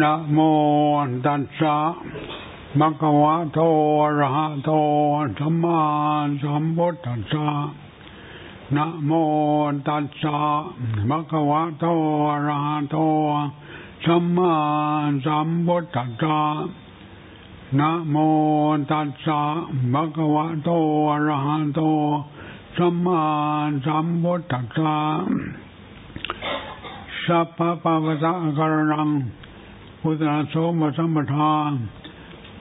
นะโมตัสสะมะคะวะโตอะระหะโตสัมมาสัมพุทธัสสะนะโมตัสสะมะคะวะโตอะระหะโตสัมมาสัมพุทธัสสะนะโมตัสสะมะคะวะโตอะระหะโตสัมมาสัมพุทธัสสะสัพพะปะวะสะกรณัง พุทธาโสมสัมปทาน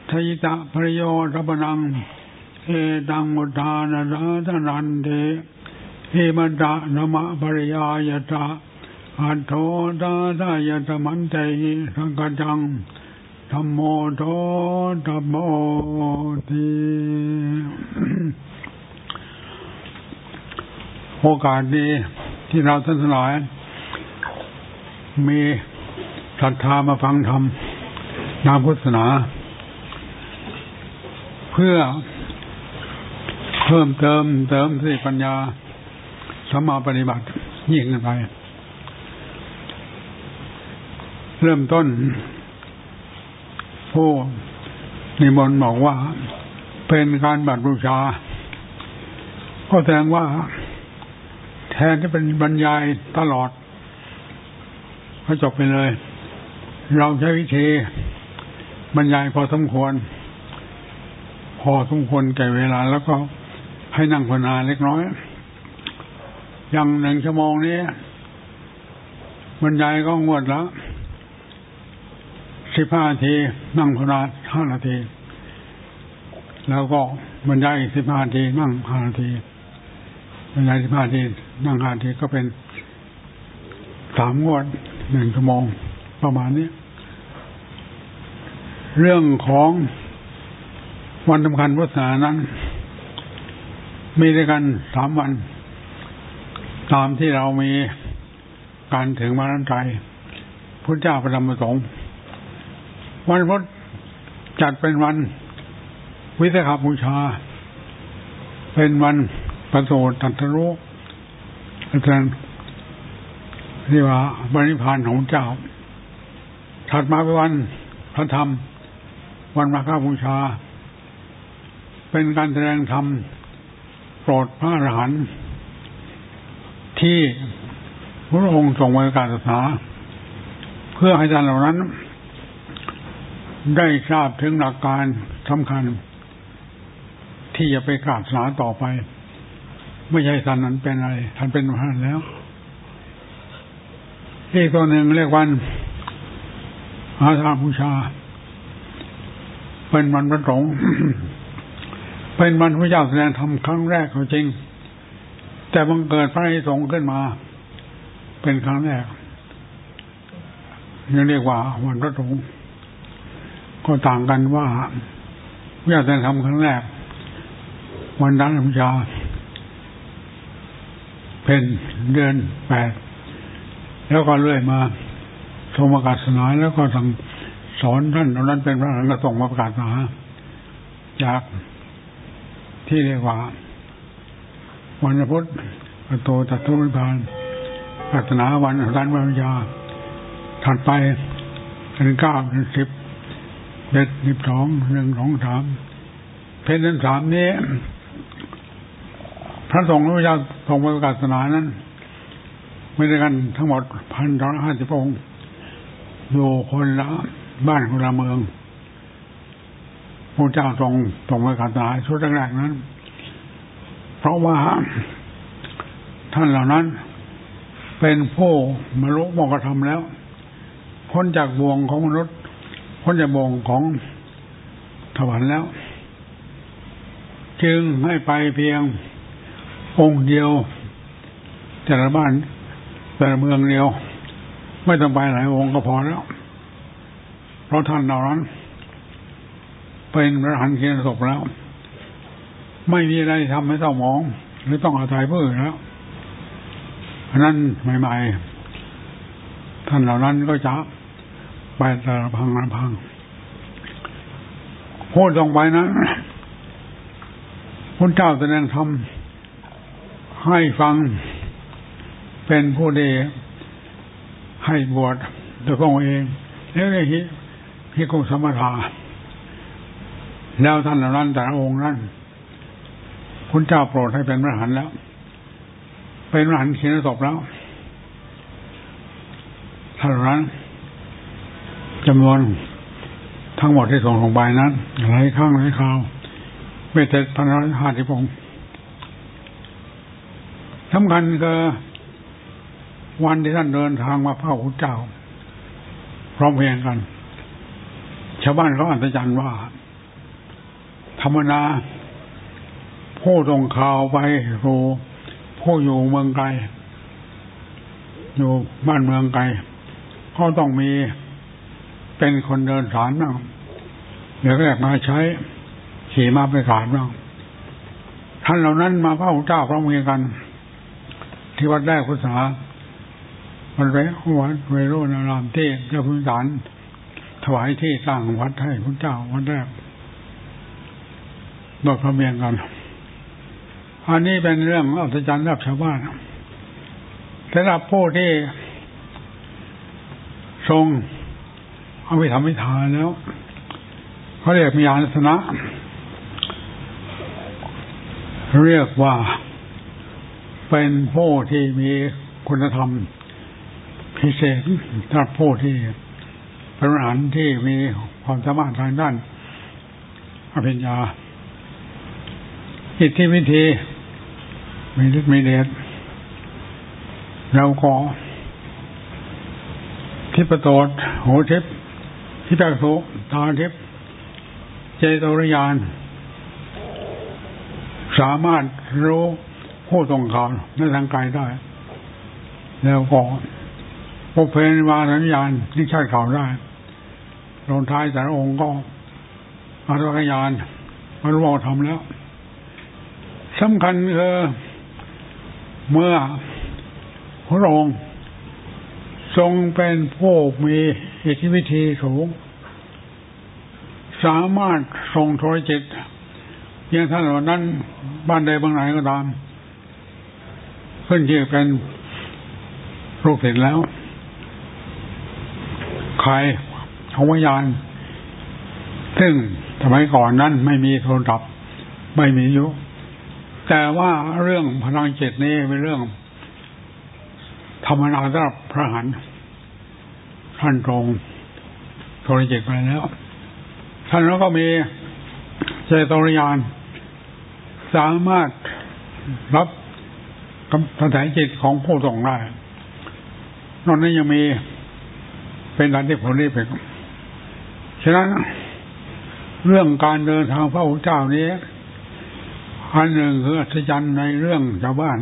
ทยิตะพระโยธปนังเอตังมุทานาสาธนันเตเอมันตะนมะปริยายตะอัตโทตาตายตมันเตสังกจังธรรมโมโทธรรมโมทีโอกาสดีที่เราท่านทั้งหลายมี ศรัทธามาฟังธรรมนามพุทธศาสนา เพื่อเพิ่มเติมเติมสติปัญญาสมาปฏิบัติยิ่งขึ้นไป เริ่มต้นผู้นิมนต์บอกว่าเป็นการบัตรบูชา ก็แสดงว่าแทนที่เป็นบรรยายตลอดก็จบไปเลย เราใช้วิธีบรรยายพอสมควร พอสมควรแก่เวลา แล้วก็ให้นั่งภาวนาเล็กน้อย อย่างหนึ่งชั่วโมงนี้ บรรยายก็งวดแล้วสิบห้านาที นั่งภาวนาห้านาที แล้วก็บรรยายสิบห้านาที นั่งห้านาที บรรยายสิบห้านาที นั่งห้านาทีก็เป็นสามงวดหนึ่งชั่วโมง ประมาณนี้ เรื่องของวันสำคัญพุทธศาสนานั้น มีด้วยกันสามวัน ตามที่เรามีการถึงมานันใจพุทธเจ้าประธรรมประสงค์วันพุธจัดเป็นวันวิสาขบูชา เป็นวันประสูติตรัสรู้อาจารย์นี่ว่าบริพานของเจ้า ถัดมาเป็นวันพระธรรม วันมาฆบูชา เป็นการแสดงธรรมโปรดพระอรหันต์ที่พระองค์ทรงไว้การศาสนาเพื่อให้ท่านเหล่านั้น ได้ทราบถึงหลักการสำคัญ ที่จะไปกราบศาสนาต่อไป ไม่ใช่ท่านนั้นเป็นอะไร ท่านเป็นพระแล้ว อีกตัวหนึ่งเรียกวัน อาสาบูชา เป็นวันพระสงฆ์เป็นวันพระเจ้าแสดงธรรมครั้งแรกเขาจริง แต่บังเกิดพระสงฆ์ขึ้นมา เป็นครั้งแรกยังเรียกว่าวันพระสงฆ์ก็ต่างกันว่าพระเจ้าแสดงธรรมครั้งแรก วันดันบูชาเป็นเดือนแปดแล้วก็เรื่อยมา ทรงประกาศศาสนาแล้วก็สั่งสอนท่านตอนนั้นเป็นพระอรหันต์ส่งมาประกาศศาสนาจากที่เรียกว่าวันพุธประตูตัตุริพานศาสนาวันรันวันยาถัดไปเป็นเก้าเป็นสิบเด็ดสิบสองหนึ่งสองสามเพนนั้นสามนี้ พระสงฆ์พระเจ้าทรงประกาศศาสนานั้น ไม่ได้กันทั้งหมดพันร้อยห้าสิบองค์ อยู่คนละบ้านคนละเมืองพระเจ้าทรงทรงประกาศตายชุดแรกๆนั้น เพราะว่าท่านเหล่านั้นเป็นผู้มรุมกธรรมแล้วพ้นจากบ่วงของมนุษย์พ้นจากบ่วงของถวันแล้ว จึงให้ไปเพียงองค์เดียวแต่ละบ้านแต่ละเมืองเดียว ไม่ต้องไปหลายองค์ก็พอแล้ว เพราะท่านเหล่านั้น เป็นพระหันเคียนศพแล้ว ไม่มีอะไรทำให้ต้องมอง หรือต้องอาศัยเพื่อแล้วเพราะนั้นใหม่ๆ ท่านเหล่านั้นก็จะไปแต่ละพังละพังพูดตรงไปนะพระเจ้าแสดงธรรมให้ฟังเป็นผู้ดี ให้บวชโดยพระองค์เองแล้วนี่พิกุสมถาแล้วท่านเหล่านั้นแต่องค์นั้นคุณเจ้าโปรดให้เป็นพระหันแล้ว เป็นพระหันเขียนศพแล้วท่านเหล่านั้นจำนวนทั้งหมดที่ส่งลงไปนั้นหลายข้างหลายคราวไม่เจ็ดพันร้อยห้าสิบองค์สำคัญก็ วันที่ท่านเดินทางมาพระพุทธเจ้า พร้อมเพรียงกัน ชาวบ้านเขาอัศจรรย์ว่า ธรรมนา ผู้ส่งข่าวไปรู้ผู้อยู่เมืองไกล อยู่บ้านเมืองไกล ก็ต้องมีเป็นคนเดินสารบ้างเดี๋ยวแรกมาใช้ขี่มาไปสารบ้างท่านเหล่านั้นมาพระพุเจ้าพร้อมเพรียงกัน ที่วัดแรกพุทธา วันแรกวัดเวโรนารามที่เจ้าพุทธานถวายที่สร้างวัดให้พระเจ้าวัดแรกบอกพระเมียงกันอันนี้เป็นเรื่องอัศจรรย์รับชาวบ้านสำหรับผู้ที่ทรงเอาไปทำวิธานแล้วเขาเรียกมีอาสนะ เรียกว่าเป็นผู้ที่มีคุณธรรม พิเศษสำหรับผู้ที่เป็นอาหารที่มีความสามารถทางด้านอภิญญาอิทธิวิธีมีฤทธิ์มีเดชเราก็ทิพโตดโหทิพทิพโสตาทิพเจตริยานสามารถรู้ผู้ตรงข่าวในทางกายได้ แล้วก็ พวกเพนวาสัญญาณที่ใช้ข่าวได้ลงท้ายแต่ละองค์ก็อารักยานมารู้ว่าทำแล้วสำคัญคือเมื่อพระองค์ทรงเป็นผู้มีอิทธิวิธีสูง สามารถทรงทรจิตยังท่านเหล่านั้นบ้านใดบางไหนก็ตาม ขึ้นชื่อเป็นรูปเสร็จแล้ว ใครของวิญญาณ ซึ่งสมัยก่อนนั้นไม่มีโทรศัพท์ไม่มียุ แต่ว่าเรื่องพลังจิตนี้เป็นเรื่อง ธรรมนาสำหรับพระหันท่านตรงโทรจิตไปแล้ว ท่านแล้วก็มีเจตริยาน สามารถรับกระแสจิตของผู้ส่งได้นอกนั้นยังมี เป็นดันที่ผลรีบไปฉะนั้นเรื่องการเดินทางพระพุทธเจ้านี้อันหนึ่งคืออัศจรรย์ในเรื่องชาวบ้าน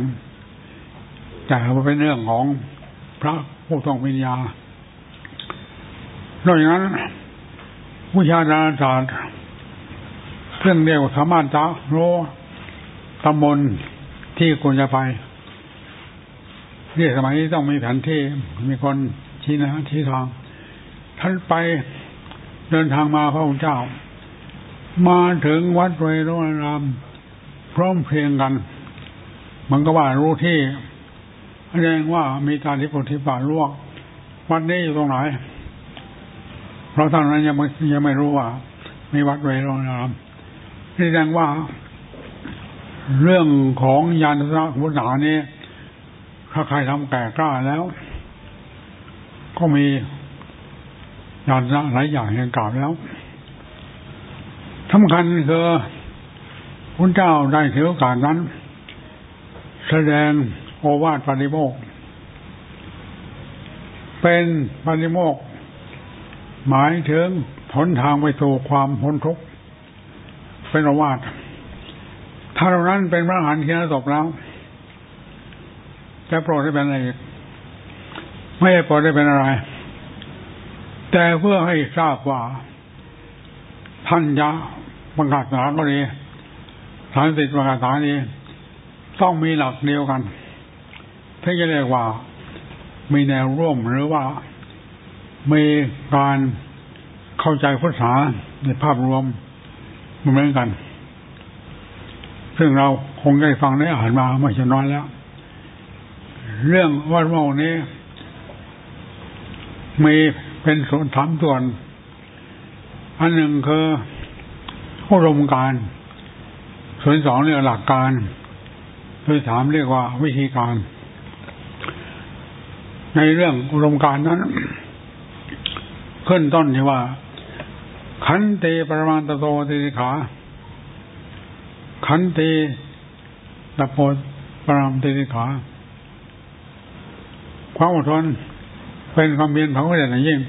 แต่ว่าเป็นเรื่องของพระผู้ทรงวิญญานอกจากนั้นวิชาดาราศาสตร์เรื่องเดียวสามารถจะรู้ตำบลที่ควรจะไปนี่สมัยนี้ต้องมีแผนที่มีคนชี้นะชี้ทาง ท่านไปเดินทางมาพระองค์เจ้า มาถึงวัดเวรุนารามพร้อมเพรียงกัน มันก็ว่ารู้ที่แสดงว่ามีการที่ปฏิบัติลวกวัดนี้อยู่ตรงไหน เพราะท่านนั้นยังไม่ยังไม่รู้ว่า มีวัดเวรนามแสดงว่า เรื่องของยานสัพุทธานี้ถ้าใครทำแก่กล้าแล้ว ก็มี ยานหลายอย่างอย่างกล่าวแล้วสำคัญคือพุทธเจ้าได้ถือโอกาสนั้น แสดงโอวาทปฏิโมก เป็นปฏิโมก หมายถึงผลทางไปสู่ความพ้นทุกข์เป็นโอวาทถ้าเรานั้นเป็นพระอรหันต์ที่จบแล้วจะโปรดได้เป็นอะไรไม่ได้โปรดได้เป็นอะไร แต่เพื่อให้ทราบว่าท่านจะประกาศสารก็ดีฐานสิทธิประกาศฐานนี้ต้องมีหลักเดียวกันที่จะเรียกว่ามีแนวร่วมหรือว่ามีการเข้าใจพุทธศาสนาในภาพรวมเหมือนกัน ซึ่งเราคงได้ฟังได้อ่านมาไม่ใช่น้อยแล้ว เรื่องวัดโมนี้มี เป็นส่วนสามส่วน อันหนึ่งคืออุดมการ ส่วนสองเรียกหลักการ ส่วนสามเรียกว่าวิธีการ ในเรื่องอุดมการนั้น ขึ้นต้นที่ว่า ขันเตปรมาตโตติขา ขันเตตะโพปรามติขา ความอดทน เป็นความเพียรของพระเดชยิ่ง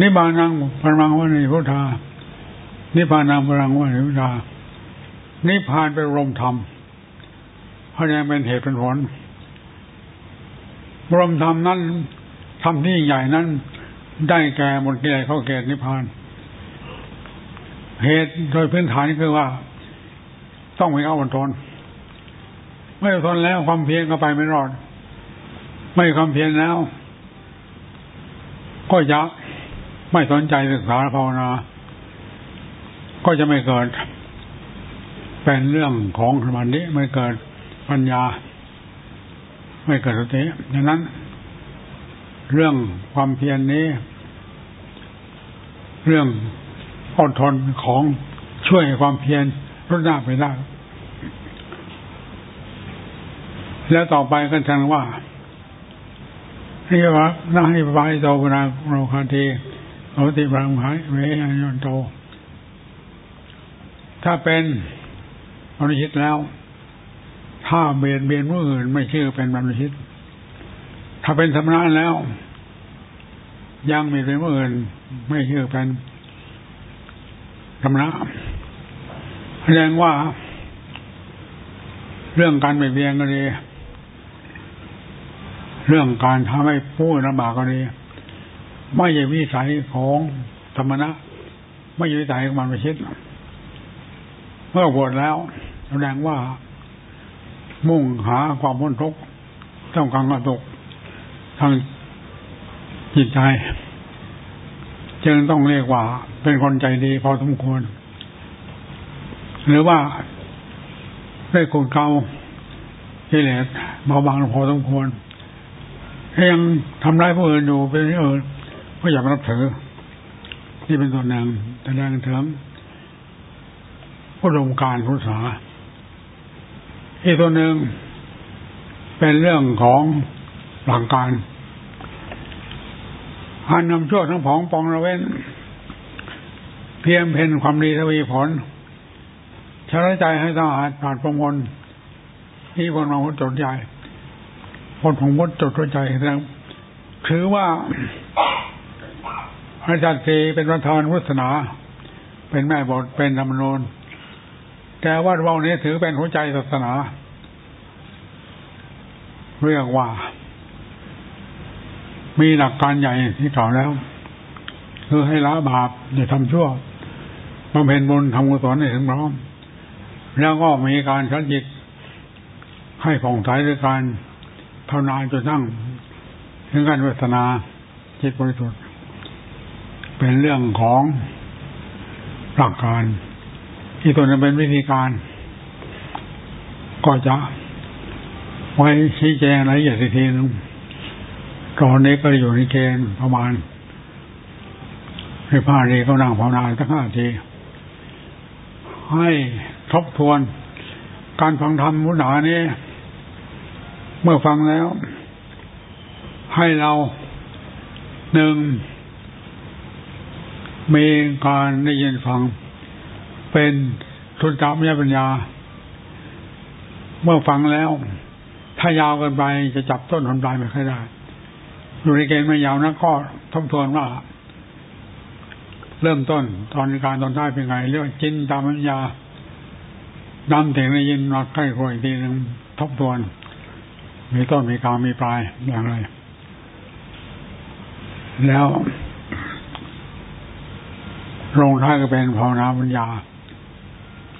นิบานังพลังวะในพุทธานิพานังพลังวะในพุทธานิพานเป็นรมธรรมเพราะนั้เป็นเหตุเป็นผลรมธรรมนั้นทำที่ใหญ่นั้น ได้แก่หมดกิเลสเข้าเกตนิพพาน เหตุโดยพื้นฐานคือว่า ต้องมีเอาอดทนไม่อดทนแล้วความเพียรก็ไปไม่รอด ไม่ความเพียรแล้ว ก็จะไม่สนใจศึกษาภาวนา ก็จะไม่เกิด เป็นเรื่องของสมาธิไม่เกิดปัญญา ไม่เกิดสติดังนั้น เรื่องความเพียรนนี้ เรื่องอดทนของช่วยความเพียรลดหน้าไปได้แล้วต่อไปก็จะว่า ให้ว่าน่าให้ไปโตนาโรคาทีโอติบรังหายเวยนโต ถ้าเป็นมนุษย์แล้ว ถ้าเบียดเบียนผู้อื่นไม่ชื่อเป็นมนุษย์ถ้าเป็นธรรมะแล้ว ยังมีเป็นผู้อื่นไม่ชื่อเป็นธรรมะแสดงว่า เรื่องการไม่เบียนก็ดี เรื่องการทำให้ผู้ลำบากก็ดีไม่ใช่วิสัยของธรรมนะไม่ใช่วิสัยของมันไปชิดเมื่อบวชแล้วแสดงว่า มุ่งหาความพ้นทุกข์ต้องการกระตุกทางจิตใจ จึงต้องเรียกว่า เป็นคนใจดีพอสมควร หรือว่าได้โกดเก่ากิเลสเบาบางพอสมควร ยังทำร้ายผู้อื่นอยู่เป็นเออไม่อยากรับถือที่เป็นส่วนหนึ่งแสดงถึงอุดมการพุทธาอีกตัวหนึ่งเป็นเรื่องของหลักการอันนำชั่วทั้งผองปองระเว้น เพียงเพนความดีทวีผลชะใจให้ต้อาจผ่านประมวลที่คนมาหุจดใหญ่ คนของมดจดหัวใจแล้วถือว่าอาจารย์สีเป็นประธานวุฒนา เป็นแม่บทเป็นธรรมนูญแต่ว่าเรานี้ถือเป็นหัวใจศาสนา เรียกว่า มีหลักการใหญ่ที่กล่าวแล้ว คือให้ละบาปอย่าทำชั่วบำเพ็ญบุญทำกุศลให้ถึงพร้อม แล้วก็มีการชัดจิตให้ผ่องใสด้วยการ ภาวนาจนทั้งถึงการวัฒนาจิตบริสุทธิ์เป็นเรื่องของหลักการ ที่ตัวนั้นเป็นวิธีการ ก็จะไว้ชี้แจงรายละเอียดทีนึงตอนนี้ก็อยู่ในเกณฑ์ประมาณในผ้านี้ก็นั่งภาวนาตั้งห้าทีให้ทบทวนการฟังธรรมมุนานี้ เมื่อฟังแล้ว ให้เราหนึ่งมีการได้ยินฟัง เป็นทุนจามยปัญญา เมื่อฟังแล้ว ถ้ายาวเกินไปจะจับต้นทนปลายไม่ค่อยได้อยู่ในเกณฑ์ไม่ยาวนะก็ทบทวนว่า เริ่มต้นตอนการตอนท้ายเป็นไง เรียกจินตามปัญญานำถึงได้ยินมาใกล้คอยทีหนึ่งทบทวน มีต้นมีกลางมีปลายอย่างไร แล้วลงท้ายก็เป็นภาวนาปัญญา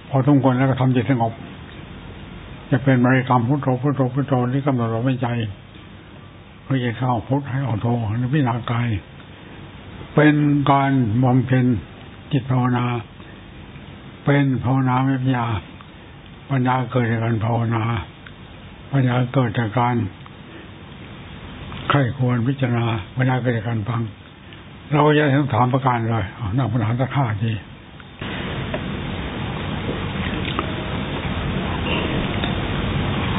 พอทุกคนแล้วก็ทำจิตสงบ จะเป็นบริกรรมพุทโธพุทโธพุทโธที่กำหนดเราไม่ใจเพื่อจะเข้าพุทให้ออกโธในพิณากายเป็นการบำเพ็ญจิตภาวนา เป็นภาวนาไม่ปัญญาปัญญาเกิดจากการภาวนา ปัญญาเกิดจากการใครควรพิจารณาปัญญาเกิดจากการฟัง เราจะทั้งถามประการเลยนั่งปัญหาตะค่าที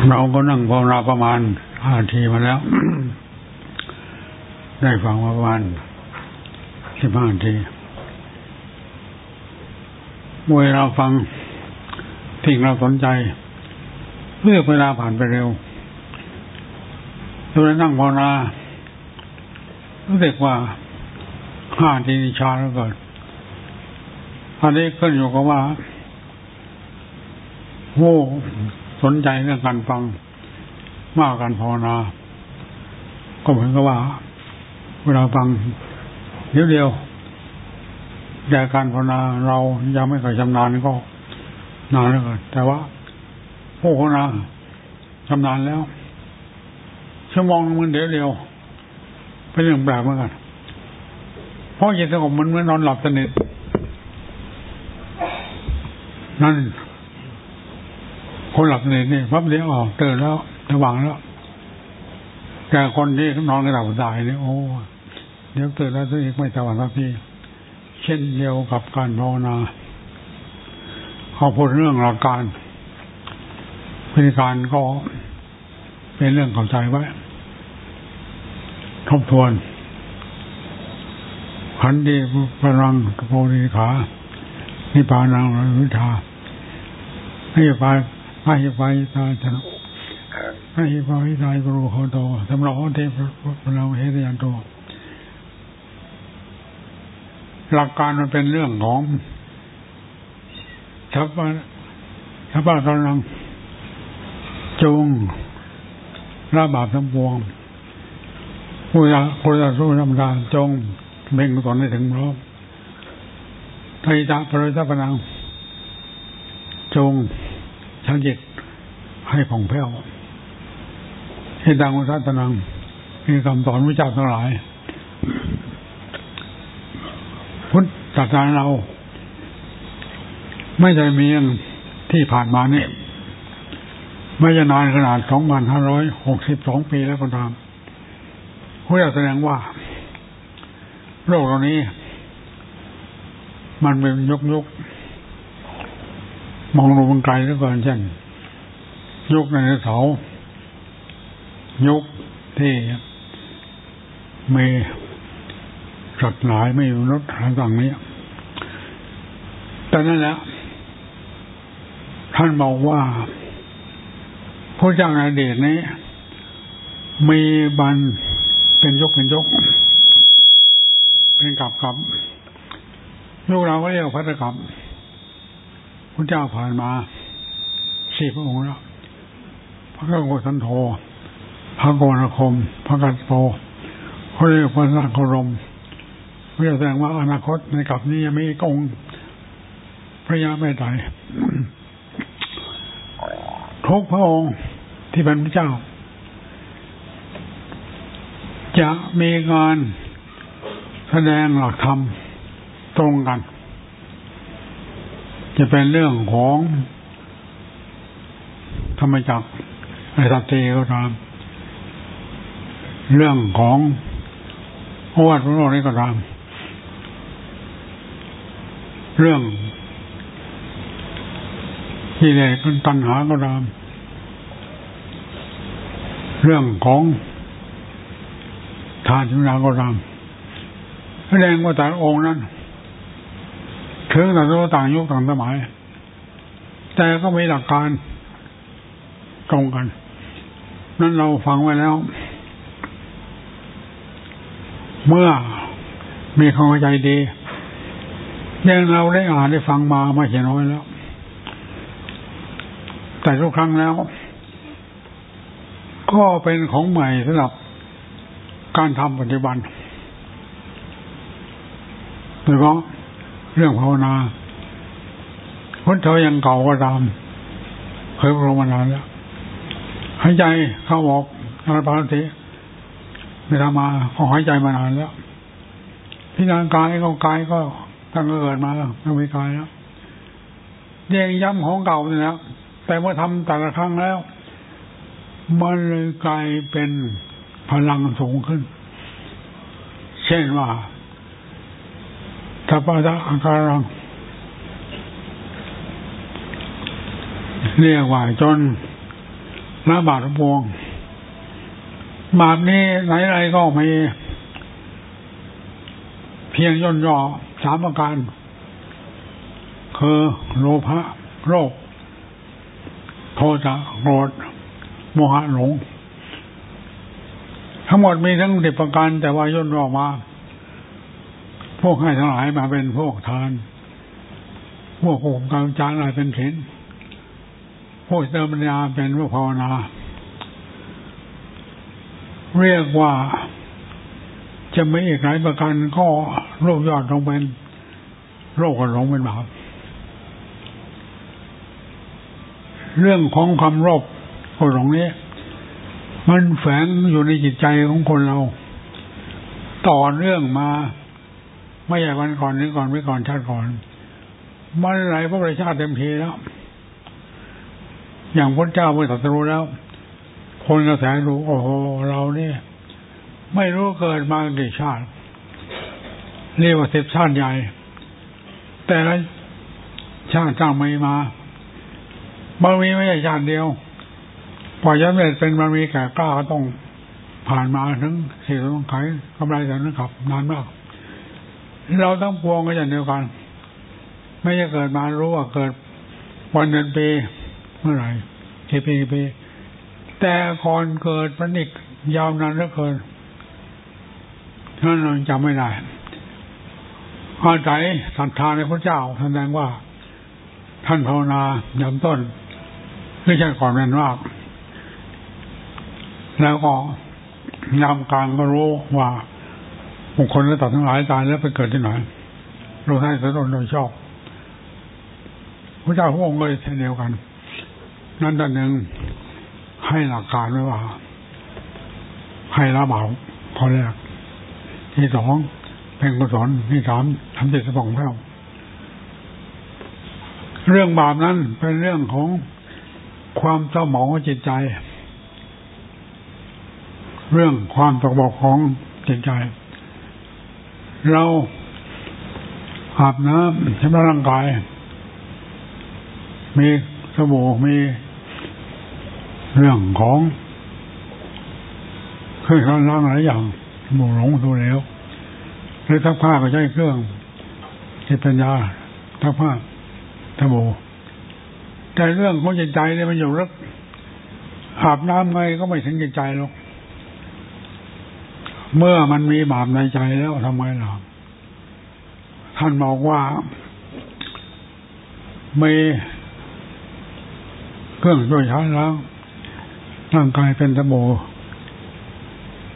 เราก็นั่งภาวนาประมาณห้าทีมาแล้ว ได้ฟังมาประมาณสิบห้าทีเมื่อเราฟังสิ่งเราสนใจ เมื่อเวลาผ่านไปเร็วเราได้นั่งภาวนารู้สึกว่าห้าทีนิชาแล้วก่อนอันนี้ขึ้นอยู่กับว่าโอ้สนใจเรื่องการฟังมากการภาวนา ก็เหมือนกับว่า เวลาฟังเดียวเดียวแต่การภาวนาเรายังไม่เคยชำนาญก็นานแล้วกันแต่ว่า ผู้ภาวนาชำนาญแล้วชั่วโมงมันเดียวเดียวเป็นเรื่องแปลกเหมือนกันเพราะจิตสงบมันเหมือนนอนหลับสนิทนั่นคนหลับสนิทนี่พับเดียวออกตื่นแล้วระวังแล้วแต่คนที่นอนกระดับตายเนี่ยโอ้เดี๋ยวตื่นแล้วตัวเองไม่สว่างสักทีเช่นเดียวกับการภาวนาเขาพูดเรื่องหลักการ พิการก็เป็นเรื่องเข้าใจไว้ทบทวน ขันดีพลังโพธิขานิพานังวิชาให้ไปให้ไปตาชนะให้ไปตายกรูโหโตสำหรับเทพเราเฮตยันโตหลักการมันเป็นเรื่องของทัพทัพพะกำลัง จงระบาปทั้งปวงผู้ยาผู้ยาสู้ธรรมดาจงเบ่งก่อนให้ถึงพร้อมไทยจะพระเจ้าพนังจงชันจิตให้ผ่องแผ้วให้ดังวัฒนังมีคำสอนวิจารทั้งหลาย พุทธศาสนาเรา ไม่ใช่มีที่ผ่านมานี่ ไม่จะนานขนาดสองพันห้าร้อยหกสิบสองปีแล้วก็ตามเพื่อแสดงว่า โลกเรานี้ มันเป็นยุกยุกมองลงไกลแล้วก่อนเช่นยุคในเสายุคที่มีสัตว์หลายไม่อยู่รถอะไรต่างนี้แต่นั่นแหละท่านบอกว่า ระเจ้าในอดีตนี้มีบันเป็นยกเป็นยก เป็นกับกับลูกเราก็เรียกพัฒกับพระเจ้าผ่านมาสี่พระองค์แล้วพระโกสันโธพระโกนคม พระกัสโปเขาเรียกพระสังครมเพื่อแสดงว่าอนาคตในกับนี้ยังไม่กงพระยาไม่ตายทุกพระองค์ ที่เป็นพระเจ้า จะมีงานแสดงหลักธรรมตรงกัน จะเป็นเรื่องของธรรมจักรไอสัตเตก็ตามเรื่องของอวัดพระโลกนี้ก็ตามเรื่องที่เลยตัณหาก็ตาม เรื่องของทานชุนาก็ตามแสดงว่าแต่องค์นั้นถึงแต่ตัวต่างยุคต่างสมัย แต่ก็มีหลักการตรงกัน นั้นเราฟังไว้แล้ว เมื่อมีความใจดียังเราได้อ่านได้ฟังมาไม่เห็นน้อยแล้ว แต่ทุกครั้งแล้ว ก็เป็นของใหม่สำหรับการทำปัจจุบันโดยเฉพาะเรื่องภาวนาพุทธเธอยังเก่าก็ตามเคยรมานานแล้วหายใจเข้าออกนาปาติเวลามาขอหายใจมานานแล้วพิจารณากายก็กายก็ตั้งเกิดมาแล้วไม่มีกายแล้วเรียงย้ำของเก่าเนี่ยแล้วแต่เมื่อทำแต่ละครั้งแล้ว มันเลยกลายเป็นพลังสูงขึ้น เช่นว่าทัพพะอาการังเรียกว่าจนละบาทพวง บาปนี้ไหนๆก็มีเพียงย่นย่อสามประการ คือโลภะโรคโทสะโกรธ โมหะหลง ทั้งหมดมีทั้งสิบประการแต่ว่าย่นย่อมา พวกให้ทั้งหลายมาเป็นพวกทาน พวกโกงการจานอะไรเป็นศีลพวกเติมปัญญาเป็นพวกภาวนา เรียกว่าจะไม่อีกหลายประการก็โรคยอดลงเป็นโรคกระหลงเป็นบาปเรื่องของความรบ กระหลงนี้ มันแฝงอยู่ในจิตใจของคนเรา ต่อเรื่องมา ไม่ใช่วันก่อนนี้ก่อนไม่ก่อนชาติก่อน มันหลายพระประชาติเต็มทีแล้ว อย่างพระเจ้าเมื่อตรัสรู้แล้ว คนกระแสรู้โอ้โหเราเนี่ย ไม่รู้เกิดมากี่ชาติเรียกว่าสิบชาติใหญ่ แต่ละชาติจ้างไม่มาบารมีไม่ใช่ชาติเดียว พอจะเร็จเป็นบารมีแก่กล้าก็ต้องผ่านมาถึงสี่ต้องขายกำไรแต่นั้นขับ นานมาก เราต้องพวงกันอย่างเดียวกัน ไม่จะเกิดมารู้ว่าเกิดวันเดือนปีเมื่อไหร่กี่ปีกี่ปีแต่ก่อนเกิดพระนิกยาวนานเหลือเกินท่านจำไม่ได้อาศัยศรัทธาในพระเจ้าแสดงว่า ท่านภาวนายำต้นไม่ใช่ก่อนแม่นมาก แล้วก็ยามกลางก็รู้ว่าบุคคลและตัดทั้งหลายตายแล้วไปเกิดที่ไหนรู้ให้สะดนโดยชอบพระเจ้าพระองค์ก็เช่นเดียวกัน นั่นด้านหนึ่งให้หลักการไว้ว่า ให้ละเบาพอแรกที่สองเป็นกุศลที่สามทำจิตสปองแผ้วเรื่องบาปนั้นเป็นเรื่องของความเศร้าหมองของจิตใจ เรื่องความตกบกของจิตใจ เราอาบน้ำชำระร่างกาย มีสบู่มีเรื่องของเครื่องล้างหลายอย่างหมู่หลงตัวแล้วหรือทักผ้าก็ใช้เครื่องจิตปัญญาทักผ้าทโบแต่เรื่องของจิตใจเนี่ยมันอยู่ลึกอาบน้ำไงก็ไม่ถึงจิตใจหรอก เมื่อมันมีบาปในใจแล้วทำไมล่ะท่านบอกว่ามีเครื่องช่วยช้แล้วร่างกายเป็นตะโบ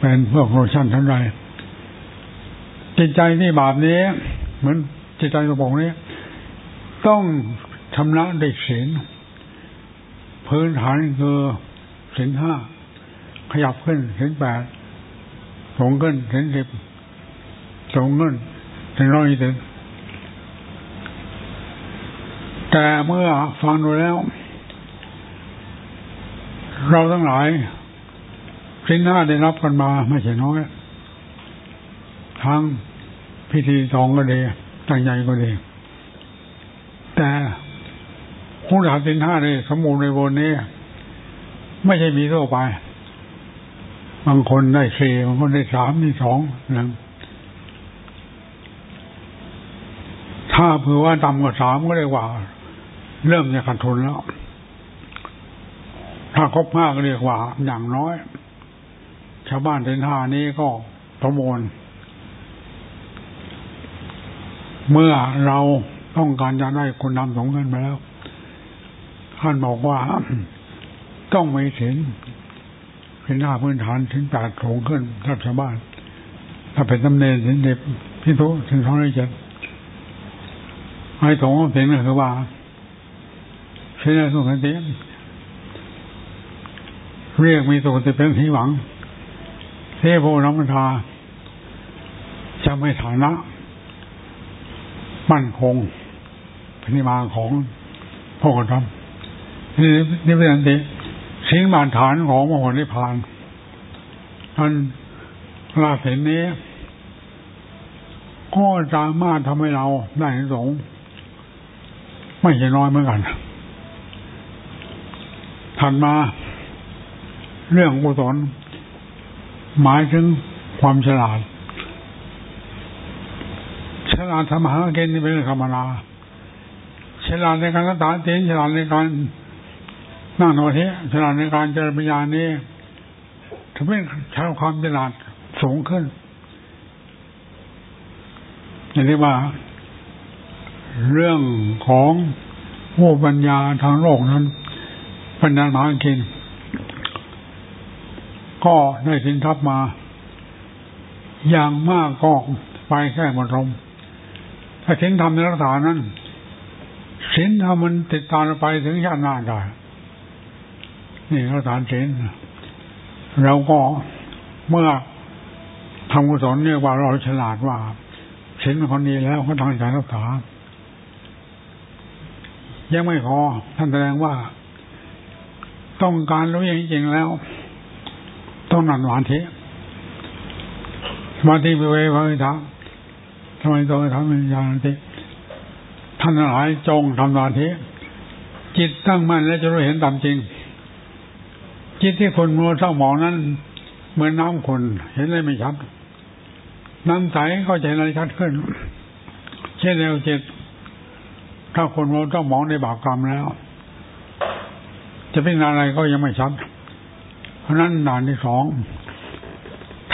เป็นพวกโลชั่นทั้งไรจิตใจนี่บาปนี้ เหมือนจิตใจกระบอกนี้ ต้องชำระด้ศีลพื้นฐานคือศีลห้าขยับขึ้นศีลแปด สูงขึ้นศีลสิบสูงขึ้นถึงร้อยถึง แต่เมื่อฟังดูแล้ว เราทั้งหลายสิ่งหน้าได้รับกันมาไม่ใช่น้อยทั้งพิธีสองก็ดีตั้งใหญ่ก็ดี แต่ผู้ถามสินห้าในสมุนในบนนี้ ไม่ใช่มีทั่วไป บางคนได้สี่บางคนได้สามนี่สองนึ่งถ้าเผื่อว่าต่ำกว่าสามก็เรียกว่า เริ่มจะขาดทุนแล้ว ถ้าครบห้าก็เรียกว่า อย่างน้อย ชาวบ้านเดินท่านี้ก็ประมวลเมื่อเราต้องการจะได้คนนำสงกันไปแล้วท่านบอกว่าต้องไม่ถึง เป็นหน้าพื้นฐานถึงแปดโถงขึ้นรับชาวบ้าน ถ้าเป็นตำเนนถึงเด็กพิทุถึงท้องได้เจ็ดให้ถงเสียงนั่นคือว่าใช้ได้สุขติเรียกมีสุขติเป็นที่หวังเทโพน้ำมันทาจะไม่ฐานะ มั่นคงพนิมาของพ่อกธรรมนี่นี่เป็นอันดี สิ่งบานฐานของมโหนิพานท่านลาเห็นนี้ก็สามารถทำให้เราได้สงไม่ใช่น้อยเหมือนกันถัดมา เรื่องกุศลหมายถึงความฉลาด ฉลาดทำหาเกณฑ์นี่เป็นธรรมดาฉลาดในการรักษาศีลฉลาดในการ นั่งนอนเทฉลาดในการเจริญปัญญานี้ทำให้ใช้ความฉลาดสูงขึ้นอย่างที่ว่า เรื่องของผู้ปัญญาทางโลกนั้นปัญญาหมากิน ก็ได้สินทัพมา อย่างมากก็ไปแค่หมดลมถ้าสินทำในรักษานั้นสินทำมันติดตามไปถึงชาติหน้าได้ นี่รักษาสินเราก็เมื่อทำกุศลเนี่ยว่าเราฉลาดว่าสินเป็นคนดีแล้วเขาทางใจรักษายังไม่พอท่านแสดงว่าต้องการรู้อย่างจริงแล้ว ต้องนันหวานเทสมาธิไปเววะทำทำไมต้องทำเป็นยานติท่านหลายจงทำสมาธิจิตตั้งมั่นแล้วจะรู้เห็นตามจริง จิตที่คนมัวเศร้าหมองนั้น เหมือนน้ำคนเห็นอะไรไม่ชัดน้ำใสเข้าใจอะไรชัดขึ้น เช่นเดียวจิตถ้าคนเราต้องมองในบาปกรรมแล้ว จะเป็นอะไรก็ยังไม่ชัด เพราะนั้นด่านที่สอง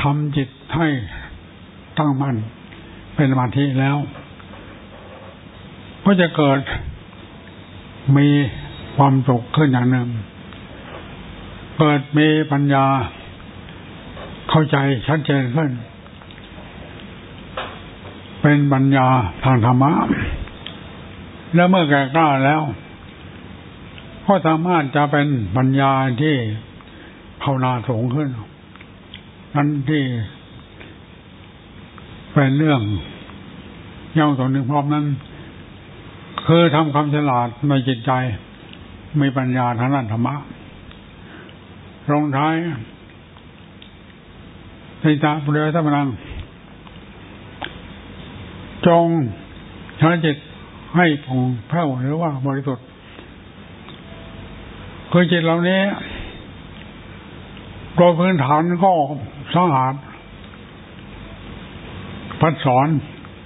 ทำจิตให้ตั้งมั่นเป็นสมาธิแล้ว ก็จะเกิดมีความสุขขึ้นอย่างหนึ่ง เกิดมีปัญญา เข้าใจชัดเจนขึ้น เป็นปัญญาทางธรรมะ แล้วเมื่อแก่กล้าแล้วก็สามารถจะเป็นปัญญาที่ภาวนาสูงขึ้น นั้นที่เป็นเรื่องเย่าต่อหนึ่งพร้อมนั้น คือทำความฉลาดในจิตใจ มีปัญญาทางด้านธรรมะ ลงท้ายในตาปุเรศมนัง จงใช้จิตให้ผ่องแผ้วหรือว่าบริสุทธิ์คือจิตเหล่านี้โดยพื้นฐานก็สะอาดพัดสอน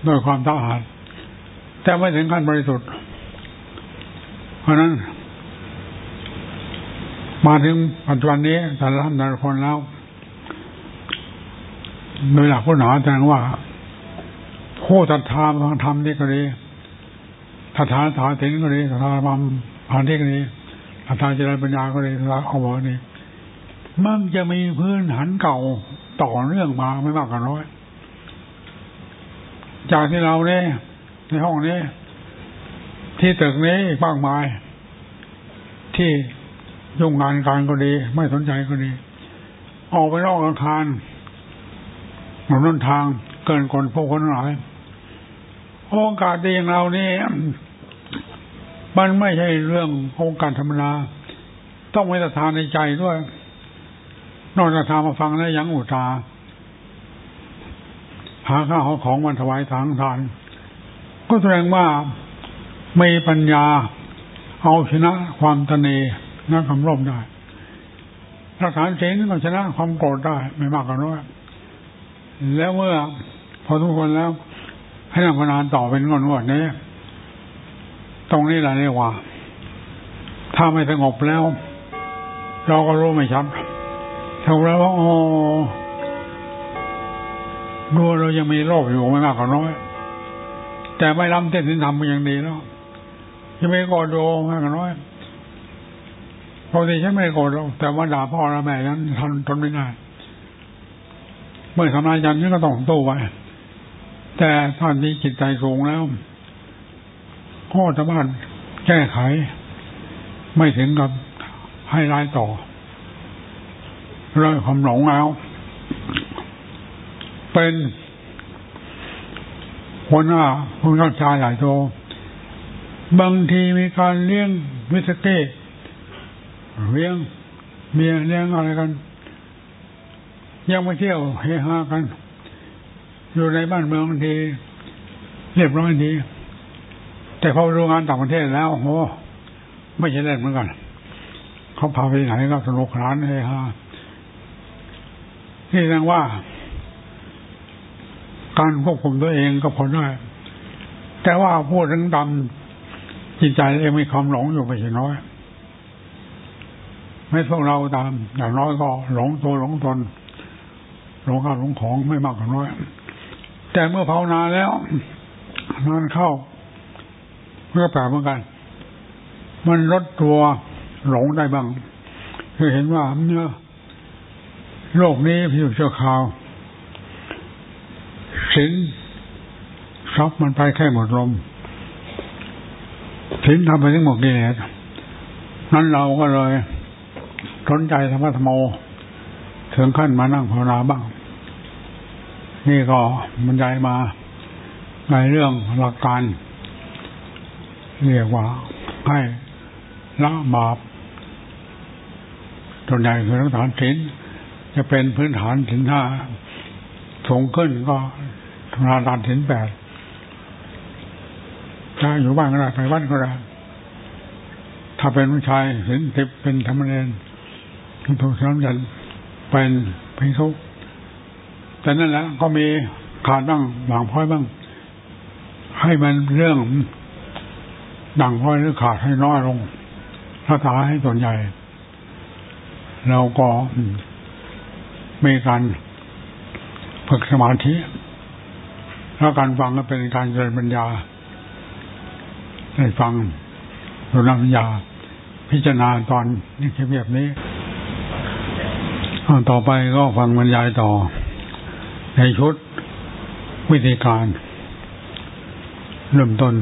ด้วยความสะอาดแต่ไม่ถึงขั้นบริสุทธิ์ เพราะนั้น มาถึงปัจจุบันนี้แต่ละท่านแต่ละคนแล้วโดยหลักพุทธศาสนาแสดงว่าผู้ศรัทธาฟังธรรมนี่ก็ดีถ้าทานถาถึงก็ดีถ้าทานความผ่านที่ก็ดีถ้าทาเจริญปัญญาก็ดีถ้าเอาบอกนี่มันจะมีพื้นฐานเก่าต่อเนื่องมาไม่มากก็น้อย จากที่เราเนี่ยในห้องนี้ ที่ตึกนี้มากมาย ที่ ยุ่งงานการก็ดี ไม่สนใจก็ดี ออกไปนอกอาคารหนุนทางเกินคนพวกคนหลายโอกาสดีอย่างเรานี่มันไม่ใช่เรื่องโอกาสธรรมดาต้องมีศรัทธาในใจด้วย นอกจากทามาฟังแล้วยังอุตาหาข้าวของมันถวายทางทาน ก็แสดงว่าไมีปัญญา เอาชนะความตนีนั กคำร่มได้รักษาศีลก็ชนะความโกรธได้ไม่มากก็น้อยแล้วเมื่อ พอทุกคนแล้ว ให้นั่งพนานต่อเป็นงอนวดนี้ ตรงนี้แหละเรียกว่า ถ้าไม่สงบแล้ว เราก็รู้ไม่ชัดถูกแล้วว่าโอ้ดูเรายังมีโรคอยู่ไม่มากก็น้อยแต่ไม่ล้ำเต้นสินธรรมมันยังดีแล้วยังไม่กอดดูมากก็น้อย ปกติฉันไม่โกรธหรอกแต่ว่าด่าพ่อและแม่นั้นทนทนไม่ได้เมื่อทำลายกันนี่ก็ต้องโต้ไว้แต่ท่านนี้จิตใจสูงแล้วก็สามารถแก้ไข ไม่ถึงกับให้ร้ายต่อเรื่องความหลงแล้วเป็นหัวหน้าผู้รักษาใหญ่โตบางทีมีการเลี้ยงวิสเก้ เลี้ยงเมียเลี้ยงอะไรกัน ยังมาเที่ยวเฮฮากัน อยู่ในบ้านเมืองทีเรียบร้อยดี แต่พอไปดูงานต่างประเทศแล้วโอ้ไม่ใช่เล่นเหมือนกัน เขาพาไปไหนก็สนุกสนานเลยฮะนี่แสดงว่า การควบคุมตัวเองก็พอได้ แต่ว่าพูดถึงดำจิตใจเองมีความหลงอยู่ไม่ใช่น้อย ไม่พวกเราตาม อย่างน้อยก็หลงตัวหลงตนหลงข้าวหลงของไม่มากก็น้อย แต่เมื่อภาวนาแล้วนอนเข้าเมื่อแปลเหมือนกัน มันลดตัวหลงได้บ้างคือเห็นว่าเนื้อโลกนี้พิวชั่วคราวสินทรัพย์มันไปแค่หมดลมสินทำไปทั้งหมดกิเลสนั้นเราก็เลย สนใจธรรมะธรรมโมถึงขั้นมานั่งภาวนาบ้าง นี่ก็บรรยายมาในเรื่องหลักการ เรียกว่าให้ละบาปตัวใหญ่คือรักฐานศีลจะเป็นพื้นฐานถึงห้าสูงขึ้นก็ธรรมดาศีลแปดถ้าอยู่บ้านก็ได้ไปวัดก็ได้ถ้าเป็นผู้ชายศีลสิบเป็นธรรมเนียน ถูกสำยันเป็นพิสุแต่นั่นแหละก็มีขาดบ้างหลังพ้อยบ้าง ให้มันเรื่องดังพ้อยหรือขาดให้น้อยลงรักษาให้ส่วนใหญ่ เราก็มีการฝึกสมาธิแล้วการฟังก็เป็นการเจริญปัญญาได้ฟังดูนปัญญา พิจารณาตอนนี้แค่แบบนี้ ต่อไปก็ฟังบรรยายต่อ ในชุดวิธีการ เริ่มต้น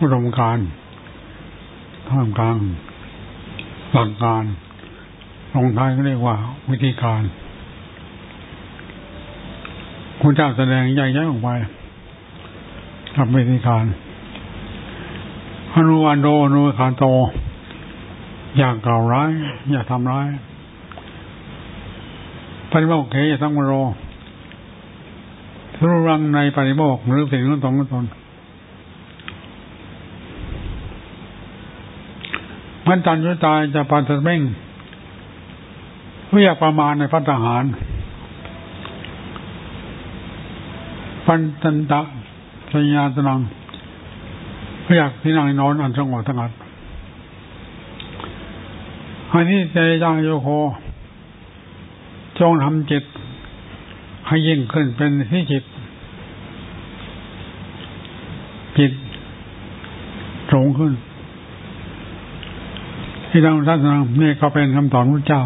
อุดมการท่ามกลางหลักการลงท้ายก็เรียกว่า วิธีการคุณเจ้าแสดงใหญ่ๆออกไปกับวิธีการอนุวันโดอนุคาโต อย่ากล่าวร้าย อย่าทำร้าย ปริโมกเขยสังวโรทุรังในปริโมกหรือสิ่งนู้นตรงนู้นตนมันจันยุตายจะปันตะเม่งเพื่อประมาณในพัฒหารปันตันตะสัญญาตนังเพื่อที่นั่งนอนอันสงบสงัดอันนี้ใจจางโยโค จงทำจิต ให้ยิ่งขึ้นเป็นที่จิต จิตสูงขึ้น ที่เราทัศนนี่ก็เป็นคำสอนพระเจ้า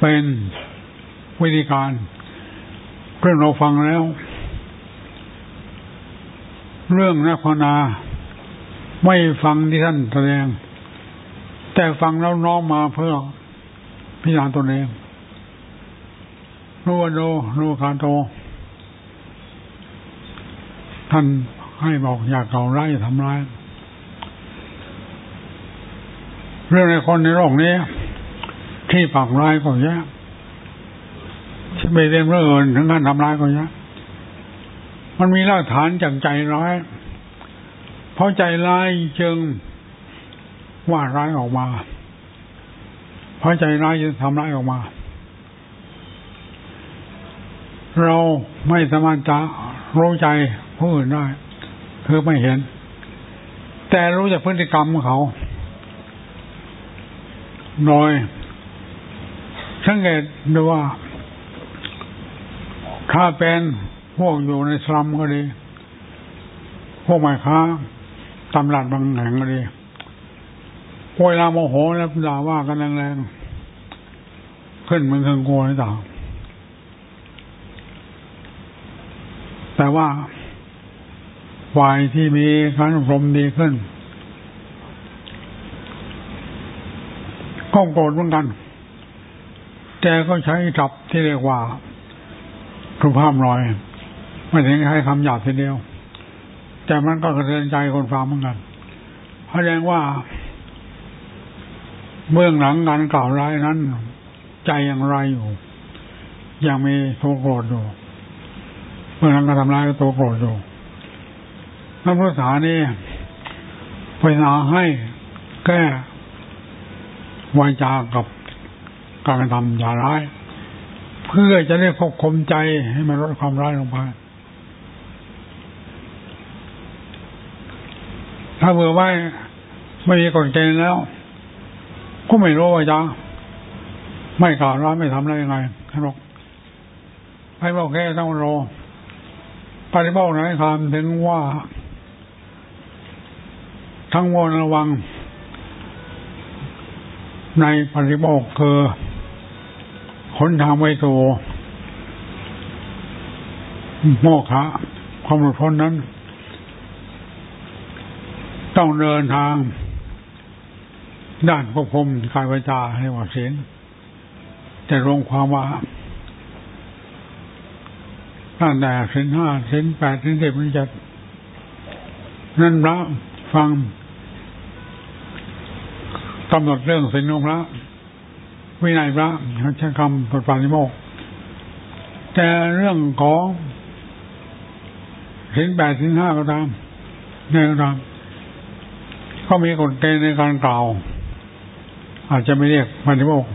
เป็นวิธีการเรื่องเราฟังแล้ว เรื่องนักพนา ไม่ฟังที่ท่านแสดง แต่ฟังแล้วน้อมมาเพื่อพิจารณาตนเอง รู้ว่าโดรู้คาโตท่านให้บอกอยากเก่าร้ายทำร้าย เรื่องในคนในโลกนี้ ที่ปากร้ายก็เยอะที่ไม่เรียนเรื่องอื่นถึงการทำร้ายก็เยอะมันมีรากฐานจากใจร้าย เพราะใจร้ายจึงว่าร้ายออกมา เพราะใจร้ายจึงทำร้ายออกมา เราไม่สามารถจะรู้ใจผู้อื่นได้คือไม่เห็น แต่รู้จากพฤติกรรมของเขาโดยสังเกตดูว่า ถ้าเป็นพวกอยู่ในสลัมก็ดี พวกหมายค้าตำรัดบางแห่งก็ดีเวลาโมโหแล้วด่าว่ากันแรงๆขึ้นเหมือนเครื่องโกนต่าง แต่ว่าฝ่ายที่มีการอบรมดีขึ้นก็โกรธเหมือนกันแต่ก็ใช้จับที่เรียกว่าสุภาพลอย ไม่ถึงใช้คำหยาบทีเดียว แต่มันก็กระเทือนใจคนฟังเหมือนกันแสดงว่าเบื้องหลังการกล่าวร้ายนั้น ใจยังไรอยู่ ยังมีโทโกรธอยู่ เมื่อนั้นก็ทำร้ายตัวโกรธอยู่นักพุทธศาสนานี่พิจารณาให้แก้วาจากับการกระทำอย่าร้าย เพื่อจะได้ควบคุมใจให้มันลดความร้ายลงไปถ้าเบื่อไว้ไม่มีกฎเกณฑ์แล้ว ก็ไม่รู้ว่าจะไม่กล่าวร้ายไม่ทำอะไรยังไงครับให้บอกแค่ต้องรอ ปฏิบัติไหนคำถึงว่าทั้งวนระวัง ในปฏิบัติคือขนทางไว้ตัวโมฆะความหลุดพ้นนั้น ต้องเดินทาง ด้านควบคุมกายวาจาให้ว่าศีลแต่รวมความว่า ตั้งแต่สินห้าสินแปดสินสิบมันจะนั่นพระฟังกำหนดเรื่องสินของพระวินัยพระใช้คำปฏิปานิโมก แต่เรื่องของสินแปดสินห้าก็ตามในก็ตามก็มีกฎเกณฑ์ในการกล่าวอาจจะไม่เรียกปฏิโมก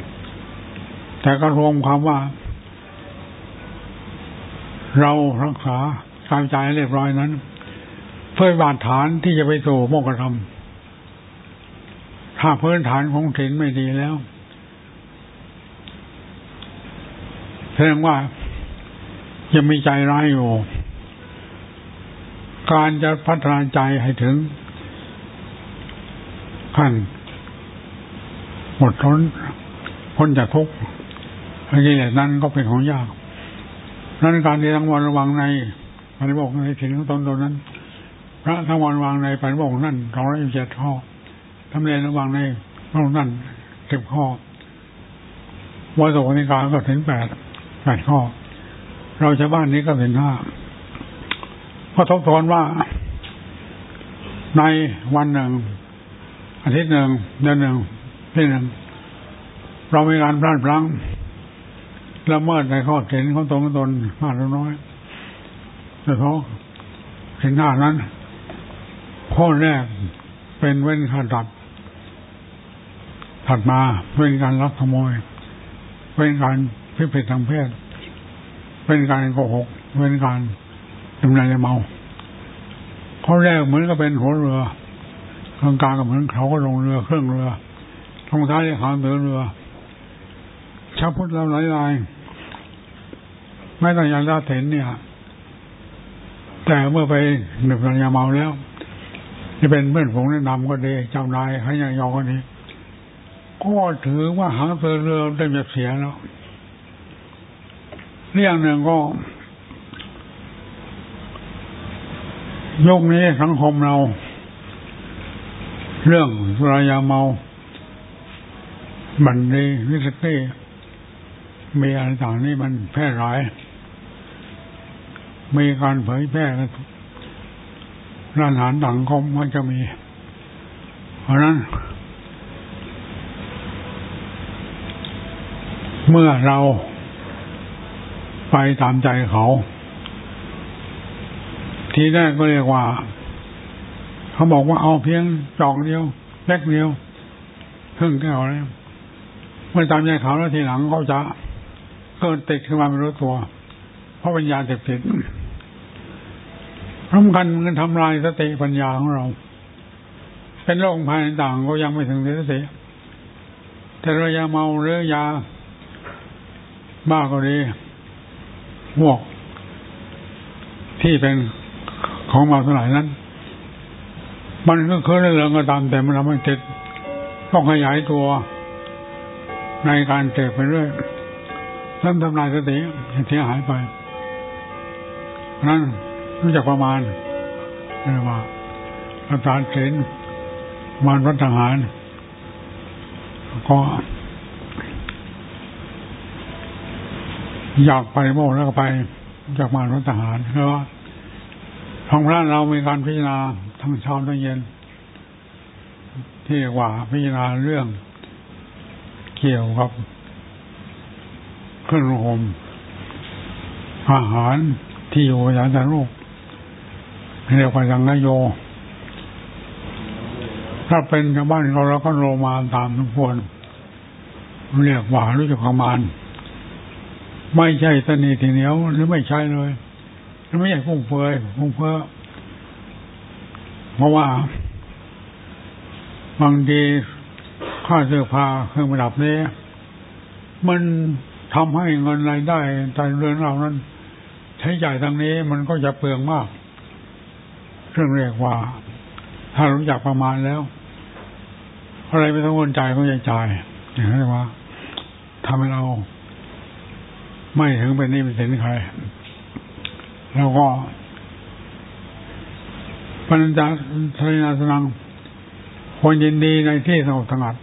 แต่ก็รวมความว่า เรารักษาการใจเรียบร้อยนั้น เพื่อบาดฐานที่จะไปสู่โมกธรรมถ้าพื้นฐานของศีลไม่ดีแล้วแสดงว่ายังมีใจร้ายอยู่ การจะพัฒนาใจให้ถึงขั้นหมดทนพ้นจากทุกข์อะไรนั้นก็เป็นของยาก นั้นการที่ทั้งวันระวังในปฏิบัติในถิ่นของตนตนนั้น พระทั้งวันวางในปฏิบัตินั่นสองร้อยเจ็ดข้อทำเรียนระวังในพระนั่นสิบข้อวัสุนิการก็ถึงแปดแปดข้อ เราชาวบ้านนี้ก็ถึงห้าก็ทบทวนว่า ในวันหนึ่งอาทิตย์หนึ่งเดือนหนึ่งที่หนึ่งเรามีการพลาดพลั้ง ละเมิดในข้อเห็นของตนของตนมากหรือน้อยแต่เพาะเห็นหน้านั้น ข้อแรกเป็นเว้นขาดัดถัดมาเป็นการลักขโมย เป็นการพิเศษทางเพศ เป็นการโกหก เป็นการดำเนินเมา ข้อแรกเหมือนก็เป็นหัวเรือกลางกลางก็เหมือนเขาก็ลงเรือเครื่องเรือทงท้ายหางเรือเรือชาวพุทธเราหลายราย ไม่ต้องยาลาเถนเนี่ย แต่เมื่อไปหนึ่งปัญญาเมาแล้วจะเป็นเพื่อนผงแนะนำก็ดีเจ้านายให้ยังยอก็ดีก็ถือว่าหางเรือเรือได้แบบเสียแล้วเรื่องหนึ่งก็ยกนี้สังคมเรา เรื่องสุรายาเมาบันดีวิสกี้มีอะไรต่างนี่มันแพร่หลาย มีการเผยแพร่ร้านอาหารต่างก็มันจะมี เพราะนั้น เมื่อเราไปตามใจเขา ทีแรกก็เรียกว่า เขาบอกว่าเอาเพียงจอกเดียวเล็กเดียวครึ่งแก้วแล้วเมื่อตามใจเขาแล้วทีหลังเขาจะเกิดติดขึ้นมาไม่รู้ตัว เพราะปัญญาเสพติด สำคัญมันทำลายสติปัญญาของเรา เป็นโรคภายในต่างก็ยังไม่ถึงสติแต่เรายาเมาหรือยาบ้าก็ดีพวก ที่เป็นของเมาทั้งหลายนั้น มันก็คือเรื่องก็ตามแต่มันทำให้ติดต้องขยายตัวในการเจ็บไปเรื่อยเริ่มทำลายสติเสียหายไปนั้น รู้จักประมาณเรียกว่าประธานเสนมารรัฐหาร ก็อยากไปโมกแล้วก็ไปจากมารรัฐหารเพราะว่าทางพระเรามีการพิจารณาทั้งเช้าทั้งเย็น ที่ว่าพิจารณาเรื่องเกี่ยวกับเครื่องห่มอาหารที่อยู่ยาแต่โรค เรียกว่ายังนโย ถ้าเป็นชาวบ้านเราเราก็โรมาตามทุกคนเรียกว่ารู้จักประมาณ ไม่ใช่ตนีทีเหนียว หรือไม่ใช่เลยหรือไม่ใช่พุ่งเฟยพุ่งเฟือเพราะว่าบางทีค่าเสื้อผ้าเครื่องประดับนี้มันทำให้เงินรายได้แต่เรือนเรานั้น ใช้จ่ายทางนี้มันก็จะเปลืองมาก เรื่องเรียกว่า ถ้ารู้จักประมาณแล้ว อะไรไม่ต้องวนใจก็ใจะจ่ายอย่างนี้ว่าทำให้เรา ไม่ถึงเป็นนี้เป็นสินใคร แล้วก็ปัญจาทนาสนังควรยินดีในที่สงบสงัด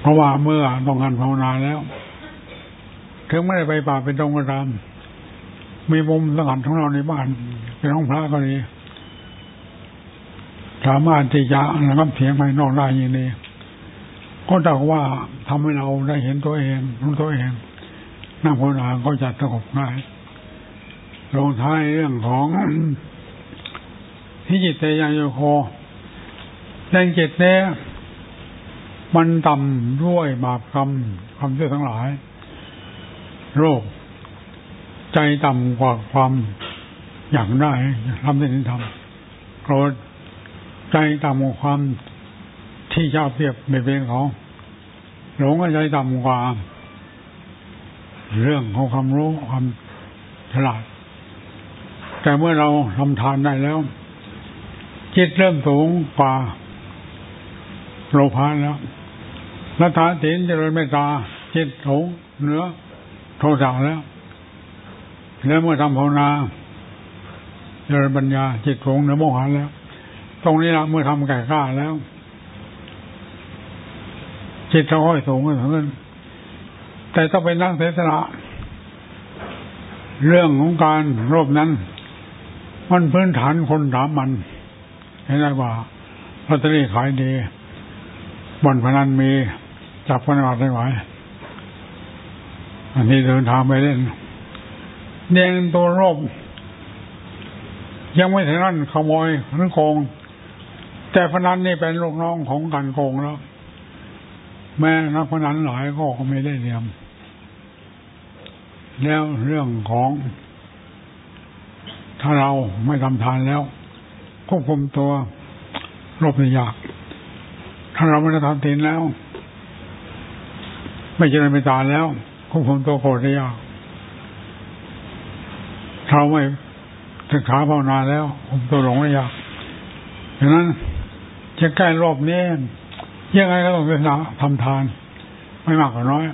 เพราะว่าเมื่อต้องการภาวนาแล้ว ถึงไม่ได้ไปป่าเป็นตรงกระทำมีมุมสงัดของเราในบ้าน เป็นห้องพระก็ดีสามารถที่จะระงับเสียงภายนอกได้อย่างนี้ก็แต่ว่าทำให้เราได้เห็นตัวเองรู้ตัวเองนั่งภาวนาก็จะสงบง่ายลงท้ายเรื่องของที่จิตเตยโยโคแรงจิตเนี่ยมันต่ำด้วยบาปกรรมความเชื่อทั้งหลาย โรค ใจต่ำกว่าความ อยากได้ทำได้ที่ทำโกรธใจต่ำความที่ชอบเปรียบเบียดเบียนเขาหลงใจต่ำกว่าเรื่องของความรู้ความฉลาด แต่เมื่อเราทำทานได้แล้ว จิตเริ่มสูงกว่าโลภะแล้วรัฐาศีลเจริญเมตตาจิตสูงเหนือโทสะแล้ว แล้วเมื่อทำภาวนา เจริญปัญญาจิตสูงเหนือโมหะแล้ว ตรงนี้ละเมื่อทำแก่กล้าแล้ว จิตจะค่อยสูงขึ้นแต่ต้องเป็นนั่งเสสละเรื่องของการรบนั้น มันพื้นฐานคนถามมันเห็นได้ว่าลอตเตอรี่ขายดีบ่อนพนันมีจับพนันได้ไหวอันนี้เดินทางไปเล่นเนียงตัวรบ ยังไม่ถึงนั้นขโมยหรือโกง แต่พนันนี่เป็นลูกน้องของการโกงแล้ว แม่นักพนันหลายก็ไม่ได้เรียม แล้วเรื่องของ ถ้าเราไม่ทำทานแล้ว ควบคุมตัวรบในยาก ถ้าเราไม่ได้ทำศีลแล้ว ไม่เจริญไปตาแล้วควบคุมตัวโกรธได้ยากเราไม่ ศึกษาภาวนาแล้วคุมตัวหลงได้ยากดังนั้นจะใกล้รอบนี้ยังไงก็ต้องเป็นทำทาน ไม่มากก็น้อย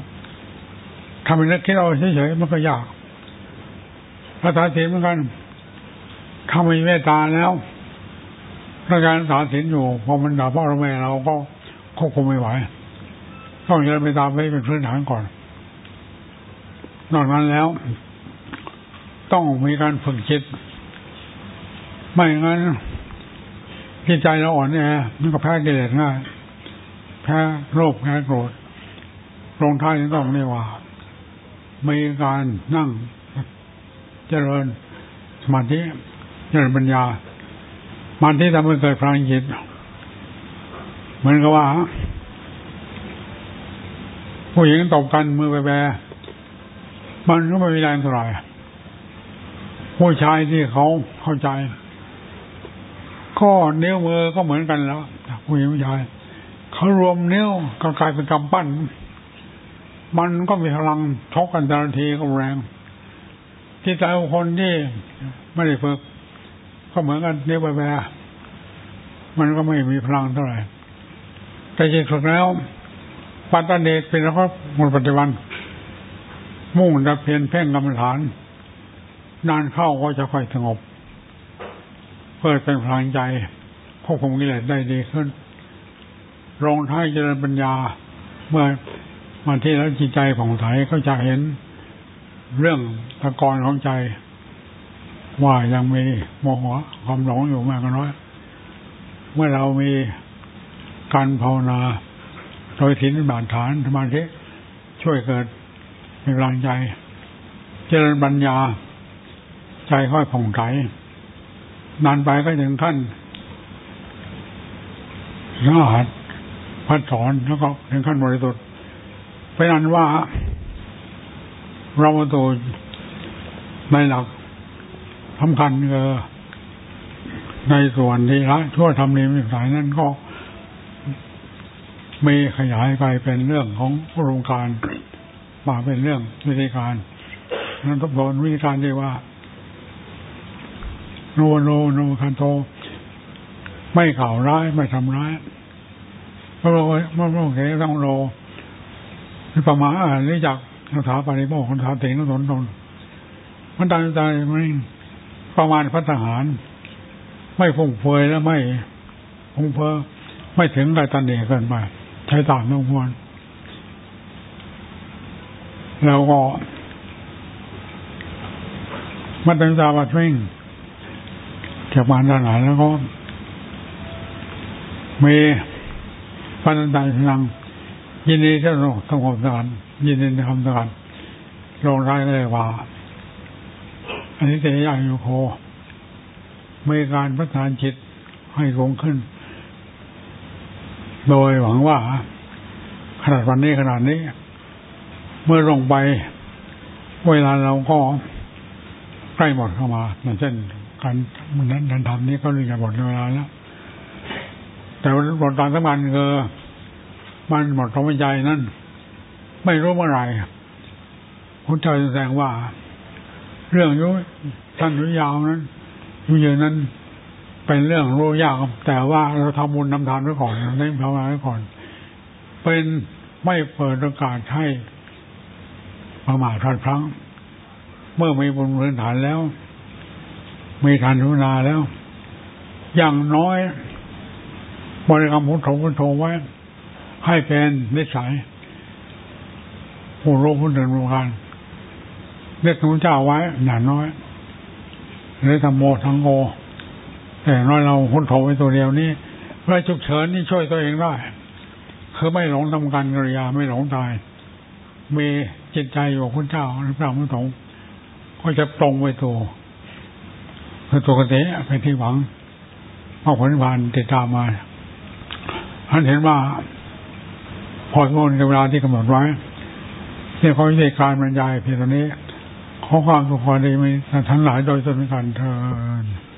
ทำเป็นเล็กคิดเอาเฉยๆมันก็ยากพระทาศีลเหมือนกันถ้ามีเมตตาแล้วถ้าการสาศีลอยู่พอมันด่าพ่อเราแม่เราก็ควบคุมไม่ไหวต้องยันไปตตามไปเป็นพื้นฐานก่อน นอกนั้นแล้ว ต้องมีการฝึกจิต ไม่งั้นจิตใจเราอ่อนแอมันก็แพ้กิเลสง่าย แพ้โลภแพ้โกรธลงท้ายต้องเรียกว่ามีการนั่ง เจริญสมาธิเจริญปัญญามันที่ทำให้เกิดพลังจิตเหมือนกับว่า ผู้หญิงตบกันมือไปแบมันก็ไม่มีแรงเท่าไหร่ผู้ชายที่เขาเข้าใจ ก็เนิ้วมือก็เหมือนกันแล้วผู้หญิงผู้ชายเขารวมเนิ้วก็กลายเป็นกำปั้น มันก็มีพลังชกกันแต่ละทีก็แรง ที่แต่คนที่ไม่ได้ฝึกก็เหมือนกันเนี้ยไปแบมันก็ไม่มีพลังเท่าไหร่แต่จริงๆแล้วปัตตาเดชเป็นแล้วก็มปัจจุบัน มุ่งจะเพียนเพ่งกรรมฐาน นานเข้าก็จะค่อยสงบ เพื่อเป็นพลังใจควบคุมกิเลสได้ดีขึ้นลงท้ายเจริญปัญญา เมื่อมาที่แล้วจิตใจผ่องใสก็จะเห็นเรื่องตะกอนของใจ ว่ายังมีโมหะความหลงอยู่มากน้อย เมื่อเรามีการภาวนา โดยถินบาดฐานสมาธิช่วยเกิดมีกำลังใจ เจริญปัญญา ใจค่อยผ่องใส นานไปก็ถึงขั้นรหัสพัดสอนแล้วก็ถึงขั้นบริสุทธิ์เป็นอันว่าเราตัวในหลักสำคัญคือในส่วนที่ละชั่วทำนี้มีสายนั้นก็มีขยายไปเป็นเรื่องของอุดมการมาเป็นเรื่องวิธีการนั้นทบทวนวิธีการที่ว่า โนโนโนคันโต ไม่ข่าวร้ายไม่ทำร้ายพระโลพระโลเกต้องโลประมาณอ่านนี้จากคาถาปริโมกคาถาเตงนนทนมันตายใจไม่ประมาณพัฒหาร ไม่ฟุ่งเฟือยและไม่ฟุ่งเฟ้อไม่ถึงกับตันเดเกินไปใช้ตามต้องควรแล้วก็มันเป็นตาวัดวิ่ง จากมารทหารแล้วก็มีปัญญาพลังยินดีที่เราทำความสะอาดยินดีในความสะอาดลงรายเลยว่า อันนี้เตยายุโคมีการพัฒนาจิตให้คงขึ้น โดยหวังว่า ขนาดวันนี้ขนาดนี้ เมื่อลงไป เวลาเราก็ใกล้หมดเข้ามาอย่างเช่น การมันนั้นทำนี้ก็เรื่องจะหมดเวลาแล้ว แต่บทตอนสำคัญคือมันหมดลมหายใจนั้น ไม่รู้เมื่อไหร่คุณเจ้าแสดงว่า เรื่องยุท่านยุยาวนั้นยุยืนนั้น เป็นเรื่องรู้ยากแต่ว่าเราทำบุญนำทานไว้ก่อนเล่นภาวนาไว้ก่อน เป็นไม่เปิดโอกาสให้ประมาทพลาดพลั้ง เมื่อมีบุญพื้นฐานแล้ว มีทานทุนาแล้ว อย่างน้อย บริกรรมพุทโธพุทโธไว้ ให้เป็นนิสัยผู้รู้ผู้เดินรู้กันเรียกพระเจ้าไว้อย่างน้อยหรือธรรมโมทั้งโกแต่น้อยเราพุทโธไว้ตัวเดียวนี้เพื่อฉุกเฉินนี่ช่วยตัวเองได้คือไม่หลงทำการกริยาไม่หลงตาย มีจิตใจอยู่พระเจ้าหรือพระพุทธก็จะตรงไปตัว คือตัวกติเป็นที่หวังเอาผลผานติดตามมาท่านเห็นว่าพอสมควรในเวลาที่กำหนดไว้เนี่ยเขาวิธีการบรรยายเพียงตอนนี้ขอความสุขความดีมีทั้งหลายโดยส่วนกันเธอ